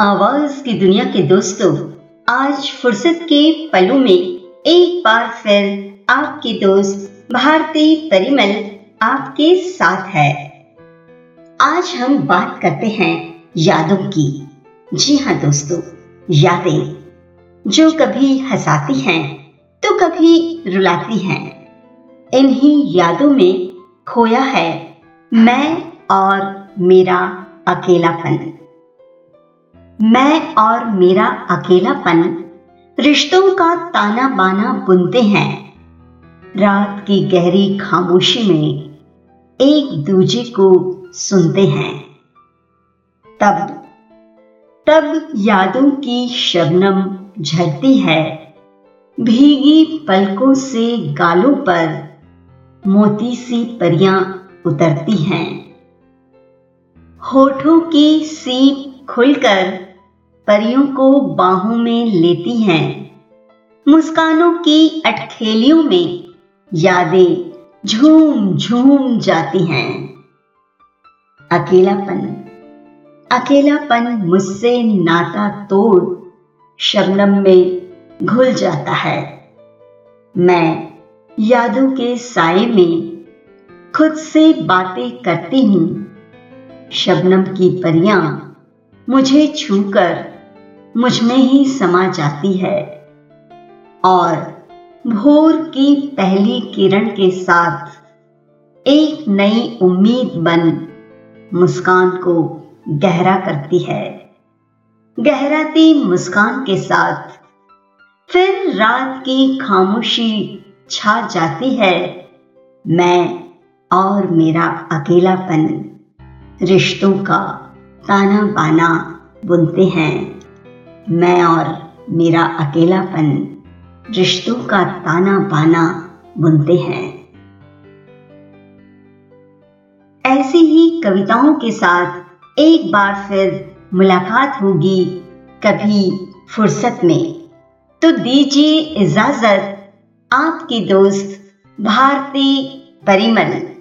आवाज़ की दुनिया के दोस्तों, आज फुर्सत के पलों में एक बार फिर आपके दोस्त भारती परिमल आपके साथ है। आज हम बात करते हैं यादों की। जी हाँ दोस्तों, यादें जो कभी हंसाती हैं तो कभी रुलाती हैं। इन्हीं यादों में खोया है मैं और मेरा अकेलापन। मैं और मेरा अकेलापन रिश्तों का ताना बाना बुनते हैं। रात की गहरी खामोशी में एक दूजे को सुनते हैं। तब तब यादों की शबनम झरती है। भीगी पलकों से गालों पर मोती सी परियाँ उतरती हैं। होठों की सीप खुलकर परियों को बाहों में लेती हैं। मुस्कानों की अटखेलियों में यादें झूम झूम जाती हैं। अकेलापन अकेलापन मुझसे नाता तोड़ शबनम में घुल जाता है। मैं यादों के साय में खुद से बातें करती हूँ। शबनम की परियाँ मुझे छूकर मुझमें ही समा जाती है। और भोर की पहली किरण के साथ एक नई उम्मीद बन मुस्कान को गहरा करती है। गहराती मुस्कान के साथ फिर रात की खामोशी छा जाती है। मैं और मेरा अकेलापन रिश्तों का ताना बाना बुनते हैं। मैं और मेरा अकेलापन रिश्तों का ताना बाना बुनते हैं। ऐसी ही कविताओं के साथ एक बार फिर मुलाकात होगी कभी फुर्सत में। तो दीजिए इजाज़त, आपकी दोस्त भारती परिमल।